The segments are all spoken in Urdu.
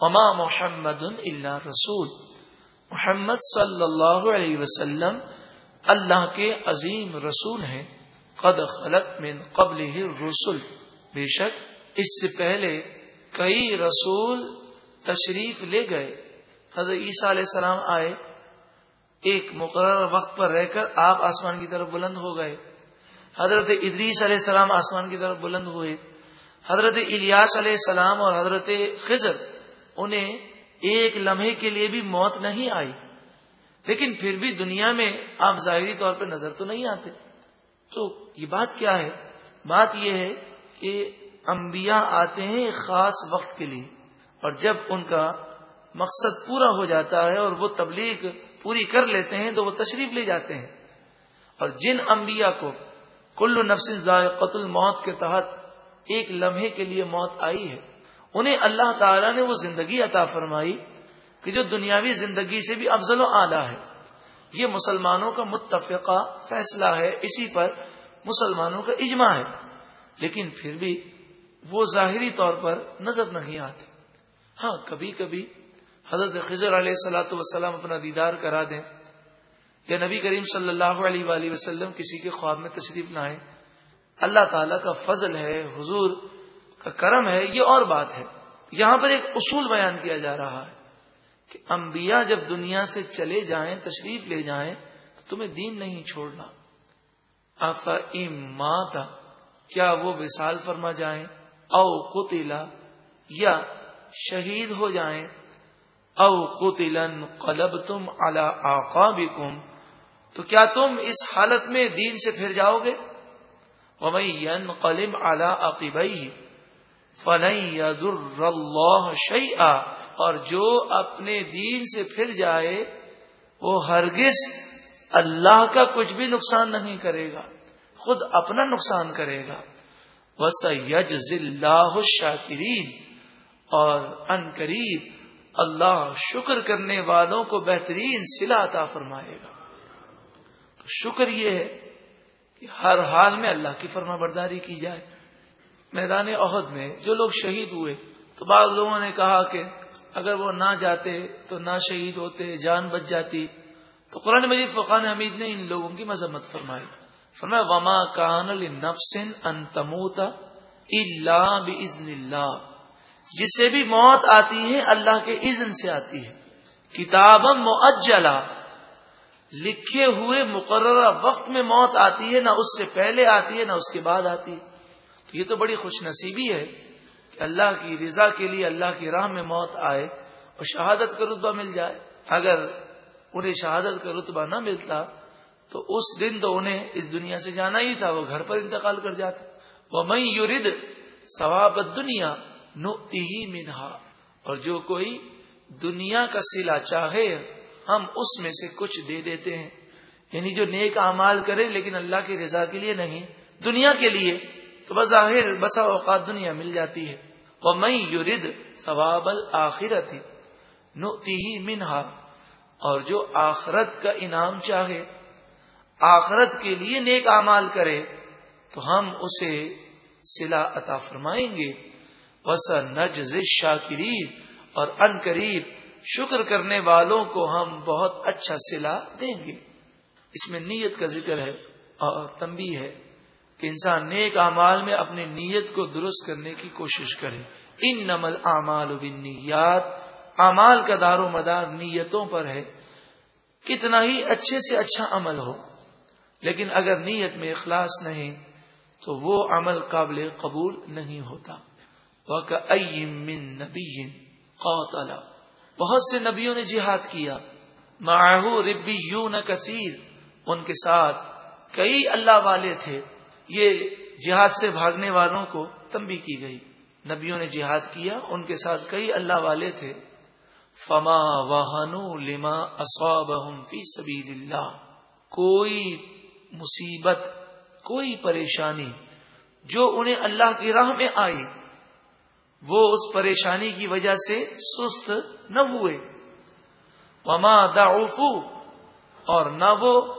اما محمد اللہ رسول. محمد صلی اللہ علیہ وسلم اللہ کے عظیم رسول ہیں. قد خلط من قبل رسول بے شک اس سے پہلے کئی رسول تشریف لے گئے. حضرت عیسیٰ علیہ السلام آئے. ایک مقرر وقت پر رہ کر آپ آسمان کی طرف بلند ہو گئے. حضرت ادریس علیہ السلام آسمان کی طرف بلند ہوئے. حضرت الیاس علیہ السلام اور حضرت خضر انہیں ایک لمحے کے لیے بھی موت نہیں آئی۔ لیکن پھر بھی دنیا میں آپ ظاہری طور پہ نظر تو نہیں آتے۔ تو یہ بات کیا ہے؟ بات یہ ہے کہ انبیاء آتے ہیں ایک خاص وقت کے لیے اور جب ان کا مقصد پورا ہو جاتا ہے اور وہ تبلیغ پوری کر لیتے ہیں تو وہ تشریف لے جاتے ہیں۔ اور جن انبیاء کو کل نفس ذائقت الموت کے تحت ایک لمحے کے لیے موت آئی ہے انہیں اللہ تعالی نے وہ زندگی عطا فرمائی کہ جو دنیاوی زندگی سے بھی افضل و اعلیٰ ہے۔ یہ مسلمانوں کا متفقہ فیصلہ ہے، اسی پر مسلمانوں کا اجماع ہے۔ لیکن پھر بھی وہ ظاہری طور پر نظر نہیں آتے۔ ہاں کبھی کبھی حضرت خضر علیہ السلاۃ وسلم اپنا دیدار کرا دیں یا نبی کریم صلی اللہ علیہ وآلہ وسلم کسی کے خواب میں تشریف لائیں اللہ تعالیٰ کا فضل ہے، حضور کا کرم ہے، یہ اور بات ہے۔ یہاں پر ایک اصول بیان کیا جا رہا ہے کہ انبیاء جب دنیا سے چلے جائیں، تشریف لے جائیں، تو تمہیں دین نہیں چھوڑنا۔ آفا ماتا، کیا وہ وصال فرما جائیں؟ او قتلا، یا شہید ہو جائیں؟ او قتلن قلب تم اللہ تو کیا تم اس حالت میں دین سے پھر جاؤ گے؟ ومین قلم اعلی عقیبئی فن اللہ شعیٰ اور جو اپنے دین سے پھر جائے، وہ ہرگز اللہ کا کچھ بھی نقصان نہیں کرے گا، خود اپنا نقصان کرے گا۔ بس یج ذلہ شاکرین اور ان قریب اللہ شکر کرنے والوں کو بہترین سلا عطا فرمائے گا۔ تو شکر یہ ہے کہ ہر حال میں اللہ کی فرما برداری کی جائے۔ میدان عہد میں جو لوگ شہید ہوئے، تو بعض لوگوں نے کہا کہ اگر وہ نہ جاتے تو نہ شہید ہوتے، جان بچ جاتی۔ تو قرآن مجید فقان حمید نے ان لوگوں کی مذمت فرمائی۔ فرمایا، وما کان نفسن ان تموتا اللہ بزن اللہ جسے بھی موت آتی ہے، اللہ کے اذن سے آتی ہے۔ کتاب معجلا لکھے ہوئے مقررہ وقت میں موت آتی ہے، نہ اس سے پہلے آتی ہے، نہ اس کے بعد آتی ہے۔ تو یہ تو بڑی خوش نصیبی ہے کہ اللہ کی رضا کے لیے اللہ کی راہ میں موت آئے اور شہادت کا رتبہ مل جائے۔ اگر انہیں شہادت کا رتبہ نہ ملتا تو اس دن تو انہیں اس دنیا سے جانا ہی تھا، وہ گھر پر انتقال کر جاتے۔ وہ میں یورد ثواب دنیا نتی ہی منہا اور جو کوئی دنیا کا سلا چاہے، ہم اس میں سے کچھ دے دیتے ہیں۔ یعنی جو نیک اعمال کرے لیکن اللہ کی رضا کے لیے نہیں، دنیا کے لیے تو بظاہر بسا اوقات دنیا مل جاتی ہے۔ وہ میں یورد ثواب الآخرت نتی ہی منہا اور جو آخرت کا انعام چاہے، آخرت کے لیے نیک اعمال کرے، تو ہم اسے سلا عطا فرمائیں گے۔ وسا نجز شاکرین اور ان قریب شکر کرنے والوں کو ہم بہت اچھا سلا دیں گے۔ اس میں نیت کا ذکر ہے اور تمبی ہے۔ کہ انسان نیک اعمال میں اپنی نیت کو درست کرنے کی کوشش کرے۔ ان نمل اعمال و اعمال کا دار و مدار نیتوں پر ہے۔ کتنا ہی اچھے سے اچھا عمل ہو، لیکن اگر نیت میں اخلاص نہیں، تو وہ عمل قابل قبول نہیں ہوتا۔ من نبی قوتلا بہت سے نبیوں نے جہاد کیا۔ معاہو ربی یون کثیر ان کے ساتھ کئی اللہ والے تھے۔ یہ جہاد سے بھاگنے والوں کو تمبی کی گئی۔ نبیوں نے جہاد کیا، ان کے ساتھ کئی اللہ والے تھے۔ فما واہنو لما فی سبیل اللہ کوئی مصیبت، کوئی پریشانی جو انہیں اللہ کی راہ میں آئی، وہ اس پریشانی کی وجہ سے سست نہ ہوئے۔ وما دعفو اور نہ وہ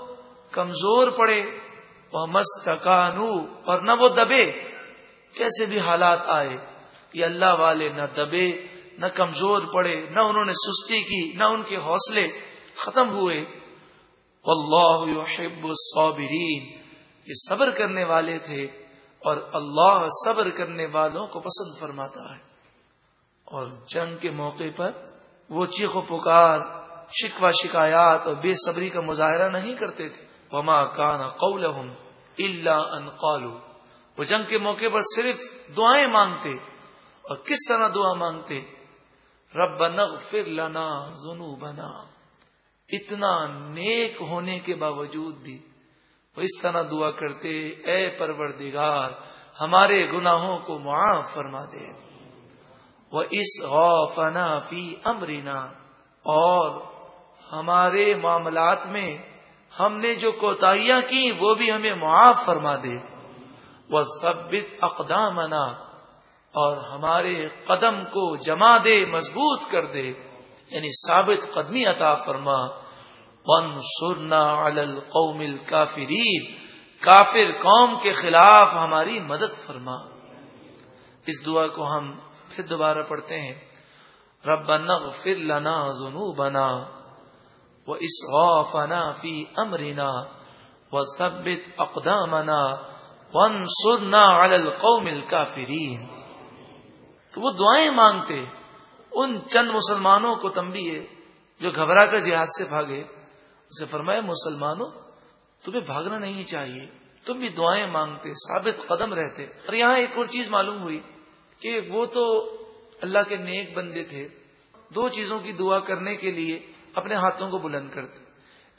کمزور پڑے۔ وہ مستقانو اور نہ وہ دبے۔ کیسے بھی حالات آئے کہ اللہ والے نہ دبے، نہ کمزور پڑے، نہ انہوں نے سستی کی، نہ ان کے حوصلے ختم ہوئے۔ اللہ يحب الصابرین یہ صبر کرنے والے تھے اور اللہ صبر کرنے والوں کو پسند فرماتا ہے۔ اور جنگ کے موقع پر وہ چیخ و پکار شکوا شکایات اور بے صبری کا مظاہرہ نہیں کرتے تھے۔ وما کان قول اللہ ان قالو وہ جنگ کے موقع پر صرف دعائیں مانگتے اور کس طرح دعا مانگتے؟ رب نغفر لنا ذنوبنا۔ اتنا نیک ہونے کے باوجود بھی وہ اس طرح دعا کرتے، اے پروردگار، ہمارے گناہوں کو معاف فرما دے۔ وہ اس غوفنا فی امرینا اور ہمارے معاملات میں ہم نے جو کوتاہیاں کی وہ بھی ہمیں معاف فرما دے۔ وہ سبت اقدامنا اور ہمارے قدم کو جما دے، مضبوط کر دے۔ یعنی ثابت قدمی عطا فرما۔ ون سرنا القوم الکافرین کافر قوم کے خلاف ہماری مدد فرما۔ اس دعا کو ہم پھر دوبارہ پڑھتے ہیں۔ رب نغفر لنا ذنوبنا و اسغافنا فی امرنا و وانصرنا علی القوم تو وہ دعائیں مانگتے، ان چند مسلمانوں کو تنبیہ جو گھبرا کر جہاد سے بھاگے، اسے فرمایا، مسلمانوں، تمہیں بھاگنا نہیں چاہیے۔ تم بھی دعائیں مانگتے، ثابت قدم رہتے۔ اور یہاں ایک اور چیز معلوم ہوئی کہ وہ تو اللہ کے نیک بندے تھے۔ دو چیزوں کی دعا کرنے کے لیے اپنے ہاتھوں کو بلند کرتے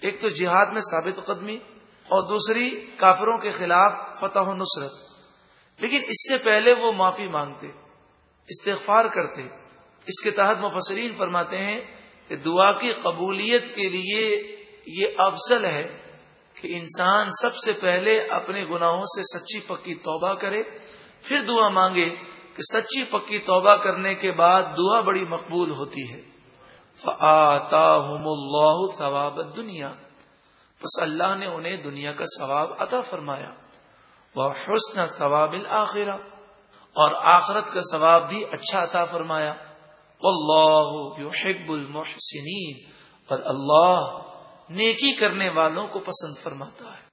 ایک تو جہاد میں ثابت قدمی اور دوسری کافروں کے خلاف فتح و نصرت لیکن اس سے پہلے وہ معافی مانگتے، استغفار کرتے۔ اس کے تحت مفسرین فرماتے ہیں کہ دعا کی قبولیت کے لیے یہ افضل ہے کہ انسان سب سے پہلے اپنے گناہوں سے سچی پکی توبہ کرے، پھر دعا مانگے کہ سچی پکی توبہ کرنے کے بعد دعا بڑی مقبول ہوتی ہے۔ اللہ ثواب دنیا بس اللہ نے انہیں دنیا کا ثواب عطا فرمایا۔ وہ حسن ثواب الآخرہ اور آخرت کا ثواب بھی اچھا عطا فرمایا۔ اللہ يحب المحسنین۔ اور اللہ نیکی کرنے والوں کو پسند فرماتا ہے۔